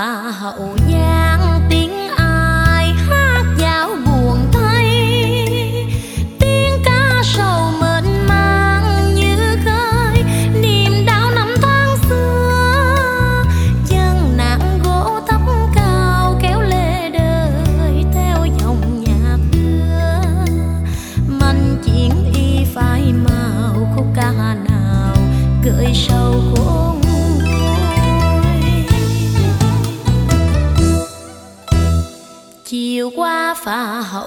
phà hậu giang tiếng ai hát dạo buồn thay tiếng ca sầu mệt mang như khơi niềm đau năm tháng xưa. Chân nặng gỗ tóc cao kéo lê đời theo dòng nhạc đưa. Manh chuyện y phai màu, khúc ca nào gợi sầu khổ 法好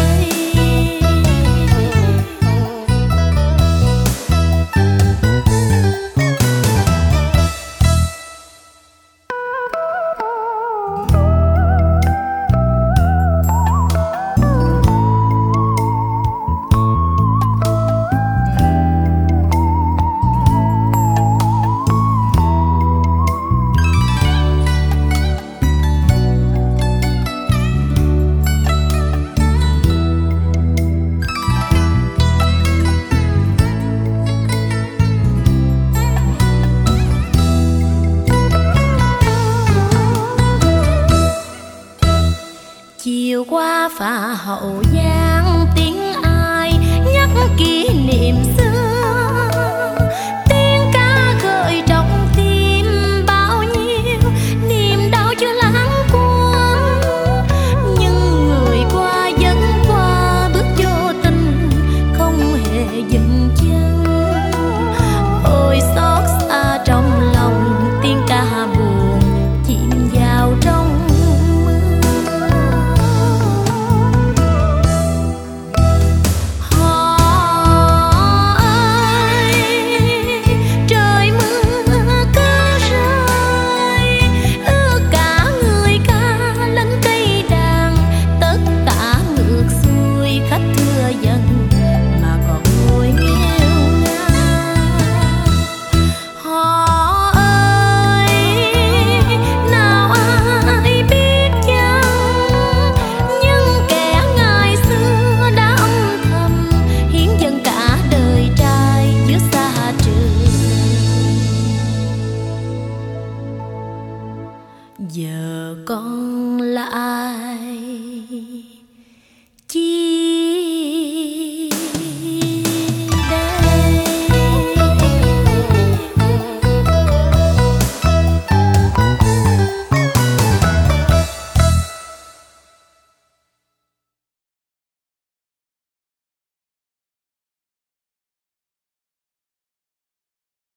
法好也。con là ai